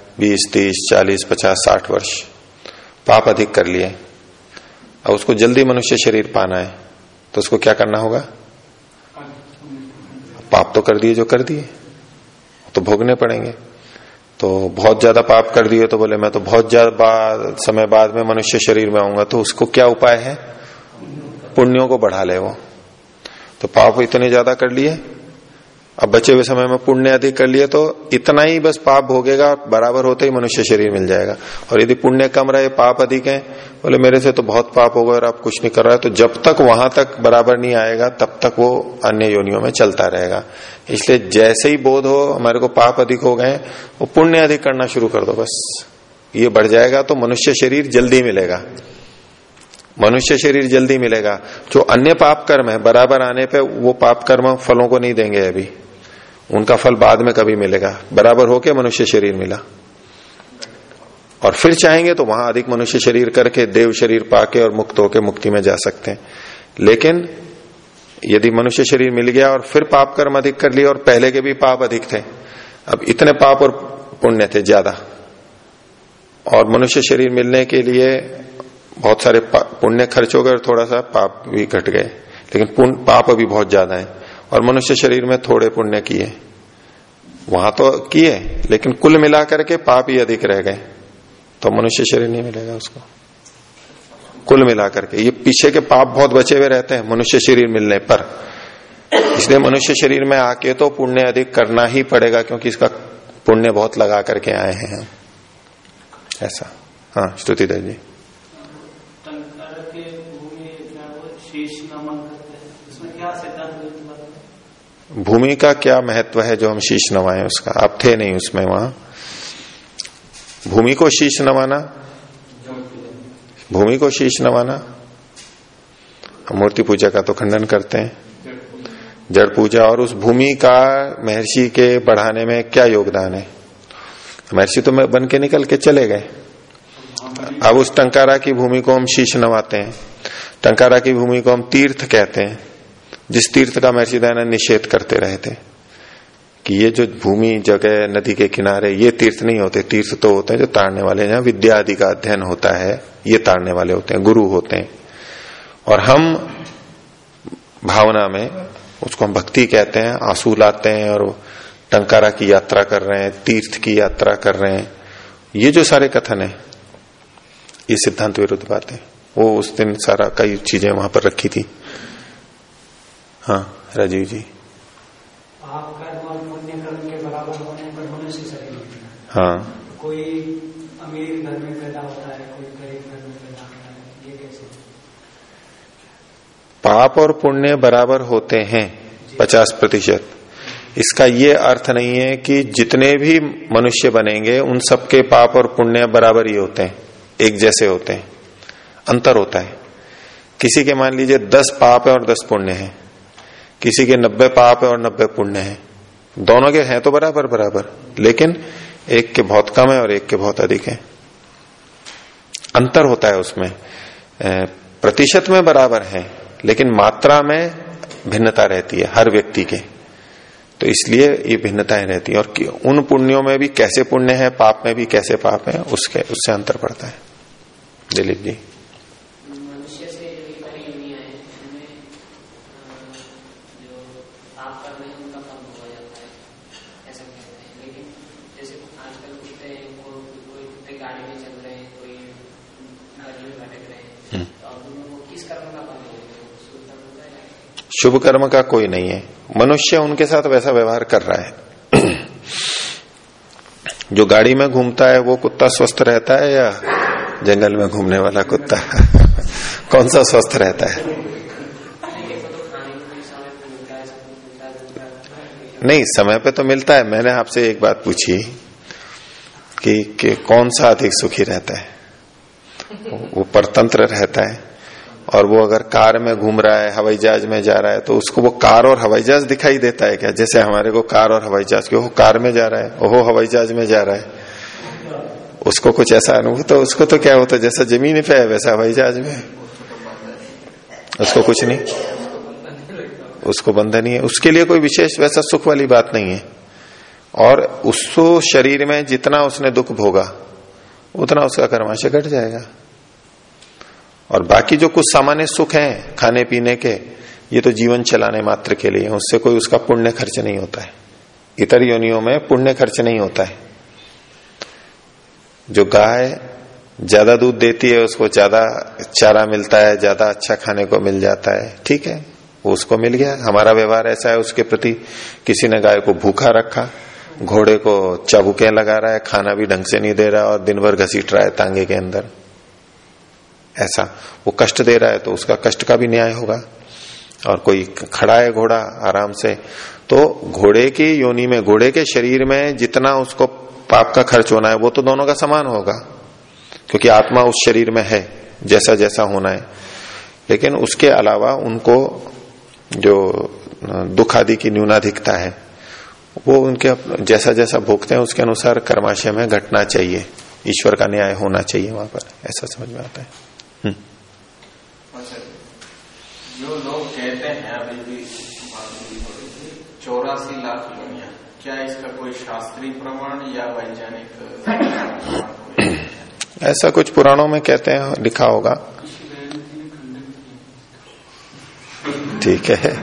बीस, तीस, चालीस, पचास, साठ वर्ष। पाप अधिक कर लिए। अब उसको जल्दी मनुष्य शरीर पाना है तो उसको क्या करना होगा? पाप तो कर दिए जो कर दिए तो भोगने पड़ेंगे। तो बहुत ज़्यादा पाप कर दिए तो बोले, मैं तो बहुत ज़्यादा बाद, समय बाद में मनुष्य शरीर में आऊँगा तो उसको क्या उपाय है? पुण्यों को बढ़ा ले वो। तो पाप इतने ज़्यादा कर लिए अब बचे हुए समय में पुण्य अधिक कर लिए तो इतना ही बस पाप भोगेगा, बराबर होते ही मनुष्य शरीर मिल जाएगा। और यदि पुण्य कम रहे, पाप अधिक है, बोले मेरे से तो बहुत पाप हो गया और आप कुछ नहीं कर रहा तो जब तक वहाँ तक बराबर नहीं आएगा, तब तक वो अन्य योनियों में चलता रहेगा। इसलिए जैसे ही बोध हो, हमारे को पाप अधिक हो गए, वो पुण्य अधिक करना शुरू कर दो बस। ये बढ़ जाएगा तो मनुष्य शरीर जल्दी मिलेगा। मनुष्य शरीर जल्दी मिलेगा। जो अन्य पाप कर्म है, बराबर आने पे वो पाप कर्म फलों को नहीं देंगे अभी। उनका फल बाद में कभी मिलेगा। बराबर होके मनुष्य शरीर मिला। और फिर चाहेंगे तो वहाँ अधिक मनुष्य शरीर करके, देव शरीर पाके और मुक्त होके मुक्ति में जा सकते हैं। लेकिन यदि मनुष्य शरीर मिल गया और फिर पाप कर्म अधिक कर लिए और पहले के भी पाप अधिक थे, अब इतने पाप और पुण्य थे ज़्यादा। और मनुष्य शरीर मिलने के लिए बहुत सारे पुण्य खर्च हो गए और थोड़ा सा पाप भी घट गए। लेकिन पाप अभी बहुत ज़्यादा है। और मनुष्य शरीर में थोड़े पुण्य किए। वहाँ तो किए, लेकिन कुल मिलाकर के पाप ही अधिक रह गए। तो मनुष्य शरीर नहीं मिलेगा उसको। कुल मिलाकर के। ये पीछे के पाप बहुत बचे हुए रहते हैं, मनुष्य शरीर मिलने पर। इसलिए मनुष्य शरीर में आके तो पुण्य अधिक करना ही पड़ेगा, क्योंकि इसका पुण्य बहुत लगा करके आए हैं हम। ऐसा। हाँ श्रुतिधर जी टंकर के भूमि में वो शीश नमन करते हैं उसमें क्या सिद्धांत भूमि का क्या महत्व है जो हम शीश नवाएँ उसका? आप थे नहीं उसमें वहाँ। भूमि को शीश नवाना भूमि को शीश नवाना मूर्ति पूजा का तो खंडन करते हैं। जड़ पूजा और उस भूमि का महर्षि के बढ़ाने में क्या योगदान है? महर्षि तो बन के निकल के चले गए। अब उस टंकारा की भूमि को हम शीश नवाते हैं। टंकारा की भूमि को हम तीर्थ कहते हैं। जिस तीर्थ का महर्षि दयानंद निषेध करते रहे थे, कि ये जो भूमि, जगह, नदी के किनारे, ये तीर्थ नहीं होते। तीर्थ तो होते हैं जो ताड़ने वाले जहाँ विद्या आदि का अध्ययन होता है, ये ताड़ने वाले होते हैं, गुरु होते हैं। और हम भावना में उसको हम भक्ति कहते हैं, आँसू लाते हैं और टंकारा की यात्रा कर रहे हैं, तीर्थ की यात्रा कर रहे हैं। ये जो सारे कथन है, ये सिद्धांत विरुद्ध बात। वो उस दिन सारा कई चीज़ें वहाँ पर रखी थी। हाँ राजीव जी। आप कर्म और पुण्य कर्म के बराबर होने पर मनुष्य शरीर मिलता हाँ। कोई अमीर घर में पैदा होता है कोई गरीब घर में पैदा होता है ये कैसे? पाप और पुण्य बराबर होते हैं पचास प्रतिशत। इसका ये अर्थ नहीं है कि जितने भी मनुष्य बनेंगे उन सबके पाप और पुण्य बराबर ही होते हैं एक जैसे होते हैं अंतर होता है। किसी के मान लीजिए दस पाप है और दस पुण्य है। किसी के नब्बे पाप है और नब्बे पुण्य है। दोनों के हैं तो बराबर बराबर। लेकिन एक के बहुत कम है और एक के बहुत अधिक है। अंतर होता है उसमें। प्रतिशत में बराबर है, लेकिन मात्रा में भिन्नता रहती है हर व्यक्ति के। तो इसलिए ये भिन्नताएँ रहती है। और उन पुण्यों में भी कैसे पुण्य है, पाप में भी कैसे पाप है, उसके, उससे अंतर पड़ता है। दिलीप जी मनुष्य से जो इतर योनियाँ हैं उनमें अ, जो पाप कर रहे हैं उनका कम हो जाता है ऐसा कहते हैं लेकिन जैसे आजकल कुत्ते हैं वो कोई में चल रहे कोई नदी में भटक रहे तो उनको किस कर्म का शुभ कर्म का कोई नहीं है। मनुष्य उनके साथ वैसा व्यवहार कर रहा है। जो गाड़ी में घूमता है वो कुत्ता स्वस्थ रहता है या जंगल में घूमने वाला कुत्ता? कौन सा स्वस्थ रहता है। नहीं समय पे तो मिलता है। मैंने आपसे एक बात पूछी। कि, कि कौन सा अधिक सुखी रहता है? वो परतंत्र रहता है। और वो अगर कार में घूम रहा है हवाई जहाज़ में जा रहा है तो उसको वो कार और हवाई जहाज़ दिखाई देता है क्या? जैसे हमारे को कार और हवाई जहाज़ वो कार में जा रहा है ओहो हवाई जहाज़ में जा रहा है। उसको कुछ ऐसा अनुभव तो उसको तो क्या होता है? जैसा ज़मीन पे है वैसा हवाई जहाज़ में उसको कुछ नहीं। उसको बंधन ही है। उसके लिए कोई विशेष वैसा सुख वाली बात नहीं है। और उसको शरीर में जितना उसने दुख भोगा, उतना उसका कर्माशय घट जाएगा। और बाकी जो कुछ सामान्य सुख हैं खाने पीने के, ये तो जीवन चलाने मात्र के लिए उससे कोई उसका पुण्य खर्च नहीं होता है। इतर योनियों में पुण्य खर्च नहीं होता है। जो गाय ज़्यादा दूध देती है, उसको ज़्यादा चारा मिलता है, ज़्यादा अच्छा खाने को मिल जाता है, ठीक है? उसको मिल गया। हमारा व्यवहार ऐसा है, उसके प्रति किसी ने गाय को भूखा रखा घोड़े को चाबुके लगा रहा है, खाना भी ढंग से नहीं दे रहा और दिन भर घसीट रहा है तांगे के अंदर। ऐसा, वो कष्ट दे रहा है तो उसका कष्ट का भी न्याय होगा। और कोई खड़ा है घोड़ा आराम से तो घोड़े की योनि में, घोड़े के शरीर में जितना उसको पाप का खर्च होना है, वो तो दोनों का समान होगा। क्योंकि आत्मा उस शरीर में है, जैसा जैसा होना है। लेकिन उसके अलावा उनको जो दुख आदि की न्यूनाधिकता है वो उनके जैसा जैसा भोगते हैं उसके अनुसार कर्माशय में घटना चाहिए। ईश्वर का न्याय होना चाहिए वहाँ पर। ऐसा समझ में आता है। जो लोग कहते हैं अभी भी चौरासी लाख दुनिया क्या इसका कोई शास्त्रीय प्रमाण या वैज्ञानिक ऐसा कुछ पुराणों में कहते हैं लिखा होगा। ठीक है।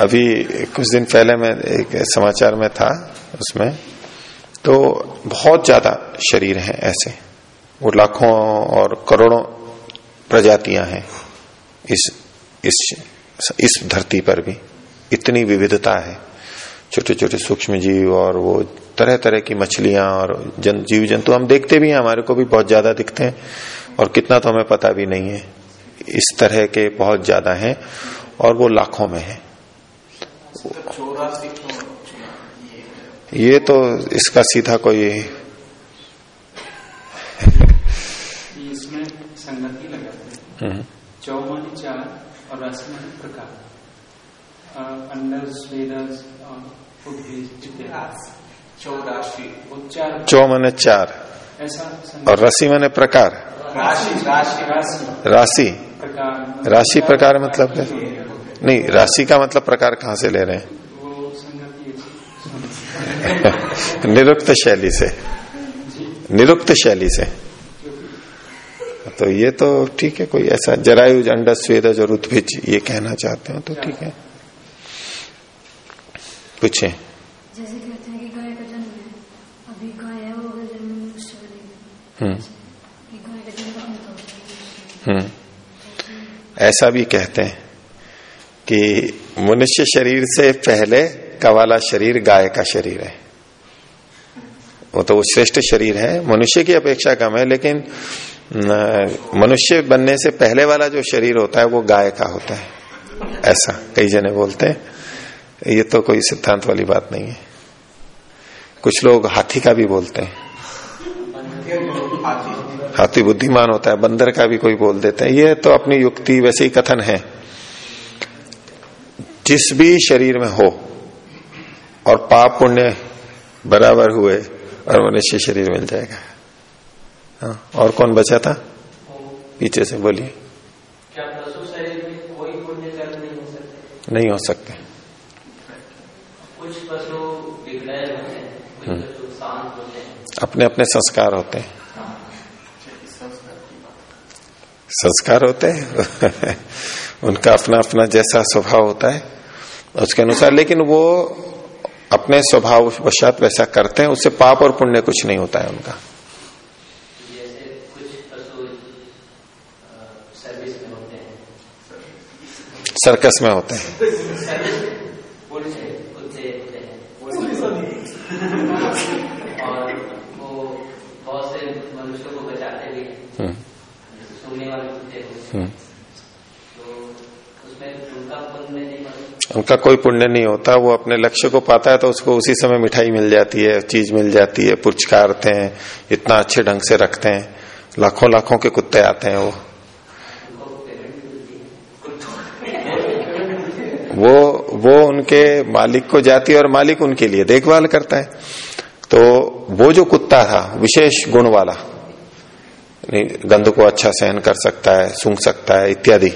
अभी कुछ दिन पहले मैं एक समाचार में था उसमें। तो बहुत ज़्यादा शरीर हैं ऐसे। वो लाखों और करोड़ों प्रजातियाँ हैं इस इस इस धरती पर भी। इतनी विविधता है। छोटे छोटे सूक्ष्म जीव और वो तरह तरह की मछलियाँ और जन, जीव जंतु हम देखते भी हैं हमारे को भी बहुत ज़्यादा दिखते हैं और कितना तो हमें पता भी नहीं है। इस तरह के बहुत ज़्यादा हैं और वो लाखों में है। ये तो इसका सीधा कोई इसमें संगति लगाते हैं। हम्म। चौवन चार और रसमणि प्रकार। अंडर स्वेदर्स और चौ मैंने चार। और रसी मैंने प्रकार। राशि राशि। राशि। प्रकार। राशि प्रकार मतलब है। नहीं राशि का मतलब प्रकार कहाँ से ले रहे हैं। निरुक्त शैली से। निरुक्त शैली से। तो ये तो ठीक है कोई ऐसा जरायुज अंडा स्वेदज और उद्भिज ये कहना चाहते हो तो ठीक है। पूछे जैसे कहते हैं कि गाय का जन्म है। अभी गाय है वो अगर जन्म मनुष्य बनेगी हम्म। है? हम्म। ऐसा भी कहते हैं। कि मनुष्य शरीर से पहले कवाला शरीर गाय का शरीर है। वो तो वो श्रेष्ठ शरीर है। मनुष्य की अपेक्षा कम है, लेकिन मनुष्य बनने से पहले वाला जो शरीर होता है, वो गाय का होता है। ऐसा कई जने बोलते हैं। ये तो कोई सिद्धांत वाली बात नहीं है। कुछ लोग हाथी का भी बोलते हैं। हाथी बुद्धिमान होता है, बंदर का भी कोई बोल देते हैं। ये तो अपनी युक्ति, वैसे ही कथन है। जिस भी शरीर में हो और पाप पुण्य बराबर हुए और मनुष्य शरीर मिल जाएगा। हाँ, और कौन बचा था? पीछे से बोलिए। क्या पशु शरीर में कोई पुण्य कर्म नहीं हो सकते? नहीं कुछ पशु बिगड़े होते हैं कुछ पशु शांत होते हैं। अपने अपने संस्कार होते हैं। संस्कार होते हैं? उनका अपना अपना जैसा स्वभाव होता है उसके अनुसार। लेकिन वो अपने स्वभाव वशात वैसा करते हैं उससे पाप और पुण्य कुछ नहीं होता है उनका। सर्कस में होते हैं सर्विस पुलिस है कुत्ते होते हैं और वो बहुत से मनुष्यों को बचाते भी हैं हम्म, सुनने वाले कुत्ते होते हैं हम्म। तो उसमें उनका पुण्य नहीं बनता उनका कोई पुण्य नहीं होता, वो अपने लक्ष्य को पाता है तो उसको उसी समय मिठाई मिल जाती है, चीज़ मिल जाती है, पुरस्कारते हैं, इतना अच्छे ढंग से रखते हैं। लाखों लाखों के कुत्ते आते हैं वो। वो वो उनके मालिक को जाती है और मालिक उनके लिए देखभाल करता है। तो वो जो कुत्ता था, विशेष गुण वाला गंध को अच्छा सहन कर सकता है, सूंघ सकता है, इत्यादि,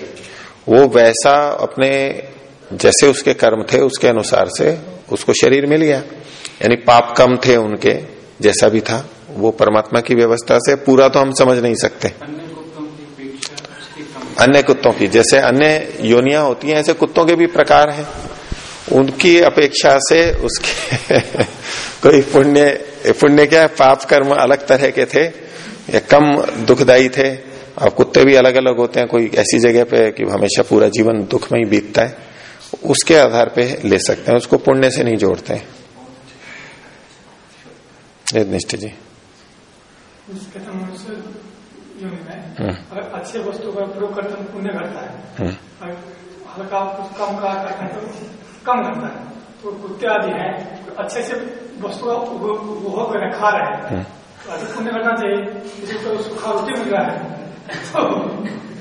वो वैसा अपने जैसे उसके कर्म थे उसके अनुसार से उसको शरीर मिल गया। यानी पाप कम थे उनके जैसा भी था वो परमात्मा की व्यवस्था से पूरा तो हम समझ नहीं सकते। अन्य कुत्तों की जैसे अन्य योनियाँ होती हैं ऐसे कुत्तों के भी प्रकार हैं। उनकी अपेक्षा से उसके कोई पुण्य पुण्य क्या है पाप कर्म अलग तरह के थे या कम दुखदाई थे। और कुत्ते भी अलग अलग होते हैं कोई ऐसी जगह पे कि हमेशा पूरा जीवन दुख में ही बीतता है। उसके आधार पे ले सकते हैं उसको पुण्य से नहीं जोड़ते हैं निष्ठ जी में हम्म। अच्छे वस्तु का प्रयोग करते हैं पुण्य है हम्म, हल्का कुछ कम का करते हैं तो घटता है तो कुत्ते आदि हैं अच्छे से वस्तु खा रहे हैं हम्म। तो अधिक पुण्य घटना चाहिए किसी रोटी मिल रहा है तो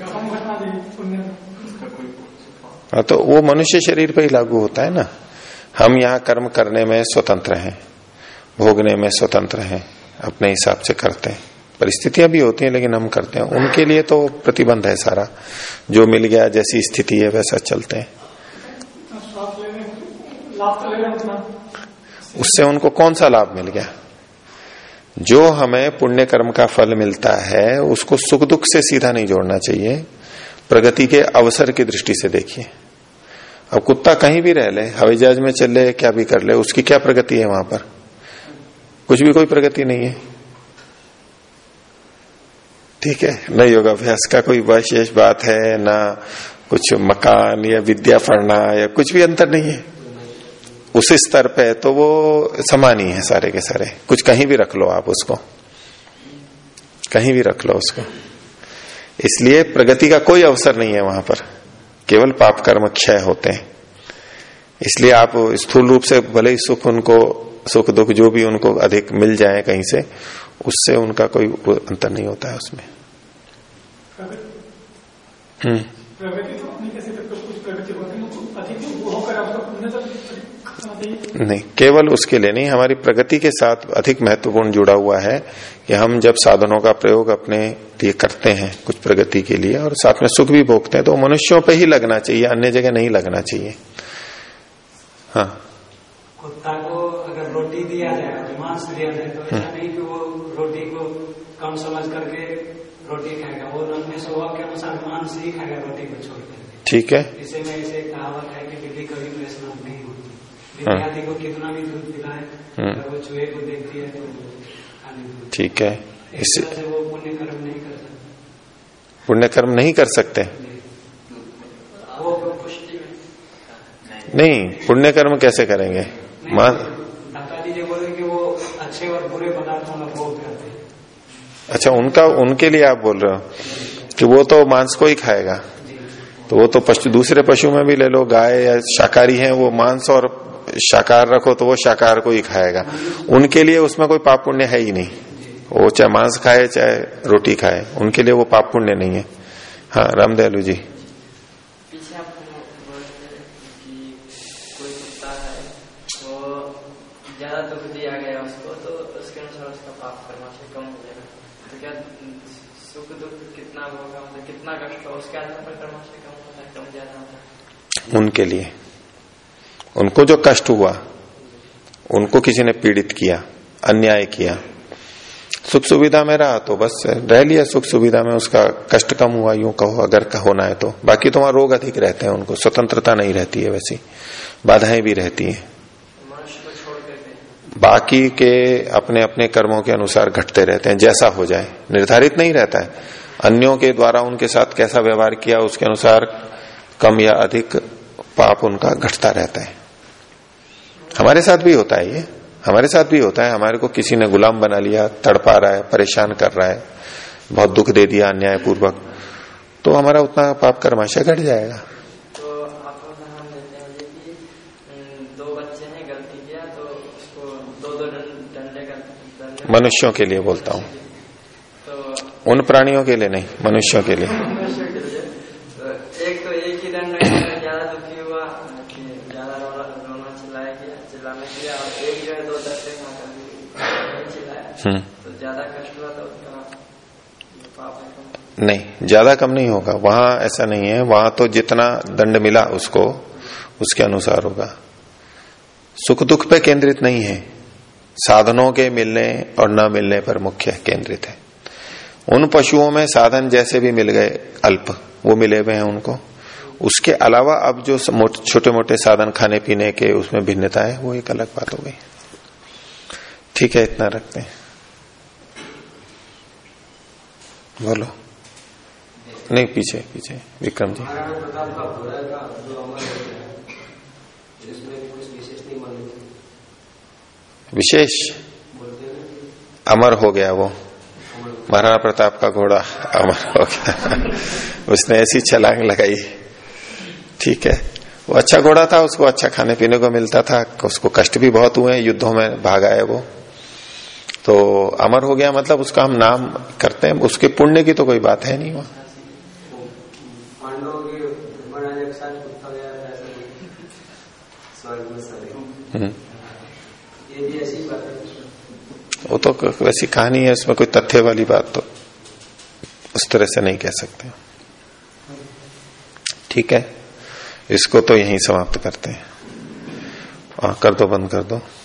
कम घटना चाहिए पुण्य हाँ तो वो मनुष्य शरीर पर ही लागू होता है ना। हम यहाँ कर्म करने में स्वतंत्र हैं, भोगने में स्वतंत्र हैं, अपने हिसाब से करते हैं। परिस्थितियाँ भी होती हैं, लेकिन हम करते हैं। उनके लिए तो प्रतिबंध है सारा। जो मिल गया, जैसी स्थिति है, वैसा चलते हैं हैं। उससे उनको कौन सा लाभ मिल गया? जो हमें पुण्य कर्म का फल मिलता है, उसको सुख दुख से सीधा नहीं जोड़ना चाहिए। प्रगति के अवसर की दृष्टि से देखिए। अब कुत्ता कहीं भी रह ले, हवाई जहाज़ में चल ले क्या भी कर ले, उसकी क्या प्रगति है वहाँ पर? कुछ भी कोई प्रगति नहीं है। ठीक है, न योगाभ्यास का कोई विशेष बात है, ना कुछ मकान या विद्या पढ़ना या कुछ भी अंतर नहीं है। उस स्तर पे तो वो समान ही है सारे के सारे। कुछ कहीं भी रख लो आप उसको। कहीं भी रख लो उसको। इसलिए प्रगति का कोई अवसर नहीं है वहाँ पर। केवल पाप कर्म क्षय होते हैं। इसलिए आप स्थूल रूप से भले ही सुख उनको सुख दुख जो भी उनको अधिक मिल जाए कहीं से उससे उनका कोई अंतर नहीं होता है उसमें। हम्म। तो तो नहीं केवल उसके लिए नहीं हमारी प्रगति के साथ अधिक महत्वपूर्ण जुड़ा हुआ है। कि हम जब साधनों का प्रयोग अपने लिए करते हैं कुछ प्रगति के लिए और साथ में सुख भी भोगते हैं तो मनुष्यों पे ही लगना चाहिए अन्य जगह नहीं लगना चाहिए। हाँ। कुत्ता को अगर रोटी दिया जाए मांस दिया जाए तो ऐसा नहीं कि वो रोटी को कम समझ करके रोटी खाएगा। वो अपने स्वभाव के अनुसार मांस ही खाएगा रोटी को छोड़ करके। ठीक है। इसे में ऐसे कहावत है कि बिल्ली कभी प्रेशना नहीं होती। हाँ। बिल्ली को कितना भी दूध पिलाए हम्म। वो चूहे को देखती है तो ठीक है। इस पुण्य कर्म नहीं कर सकते। नहीं पुण्य कर्म कैसे करेंगे? मान अच्छा उनका उनके लिए आप बोल रहे हो कि वो तो मांस को ही खाएगा। तो वो तो पशु दूसरे पशु में भी ले लो गाय या शाकाहारी है वो मांस और शाकाहार रखो तो वो शाकाहार को ही खाएगा। उनके लिए उसमें कोई पाप पुण्य है ही नहीं। वो चाहे मांस खाए चाहे रोटी खाए उनके लिए वो पाप पुण्य नहीं है। हाँ रामदयालु जी। पीछे आप बोल रहे थे कि कोई कुत्ता है वो ज़्यादा दुख दिया गया उसको तो तो मतलब उनके लिए। उनको जो कष्ट हुआ, उनको किसी ने पीड़ित किया, अन्याय किया। सुख सुविधा में रहा तो बस रह लिया, सुख सुविधा में उसका कष्ट कम हुआ, यूँ कहो, अगर का होना है तो। बाकी तो वहाँ रोग अधिक रहते हैं उनको, स्वतंत्रता नहीं रहती है वैसी। बाधाएँ भी रहती हैं। बाकी के अपने अपने कर्मों के अनुसार घटते रहते हैं, जैसा हो जाए। निर्धारित नहीं रहता है। अन्यों के द्वारा उनके साथ कैसा व्यवहार किया, उसके अनुसार कम या अधिक पाप उनका घटता रहता है। हमारे साथ भी होता है ये। हमारे साथ भी होता है। हमारे को किसी ने गुलाम बना लिया तड़पा रहा है परेशान कर रहा है बहुत दुख दे दिया अन्याय पूर्वक तो हमारा उतना पाप कर्माशय घट जाएगा। तो तो मनुष्यों के लिए बोलता हूँ। तो उन प्राणियों के लिए नहीं मनुष्यों के लिए मनुष्य के लिए तो एक तो एक ही दंड में ज़्यादा दुखी हुआ कि ज़्यादा रोना रोना चिल्लाया हम्म। नहीं, ज़्यादा कम नहीं होगा। वहाँ ऐसा नहीं है। वहाँ तो जितना दंड मिला उसको, उसके अनुसार होगा। सुख दुख पे केंद्रित नहीं है। साधनों के मिलने और न मिलने पर मुख्य केंद्रित है। उन पशुओं में साधन जैसे भी मिल गए, अल्प, वो मिले हुए हैं उनको। उसके अलावा अब जो छोटे मोटे साधन खाने पीने के उसमें भिन्नता है, वो एक अलग बात हो गई। ठीक है, इतना रखते हैं। बोलो। नहीं, पीछे पीछे, विक्रम जी। विशेष। अमर हो गया वो। महाराणा प्रताप का घोड़ा अमर हो गया। उसने ऐसी छलांग लगाई। ठीक है। वो अच्छा घोड़ा था, उसको अच्छा खाने पीने को मिलता था, उसको कष्ट भी बहुत हुए युद्धों में भागा है वो। तो अमर हो गया मतलब उसका हम नाम करते हैं, उसके पुण्य की तो कोई बात है नहीं वहाँ। हम्म। वो तो वैसी कहानी है, उसमें कोई तथ्य वाली बात तो उस तरह से नहीं कह सकते। ठीक है। इसको तो यहीं समाप्त करते हैं। कर दो बंद कर दो।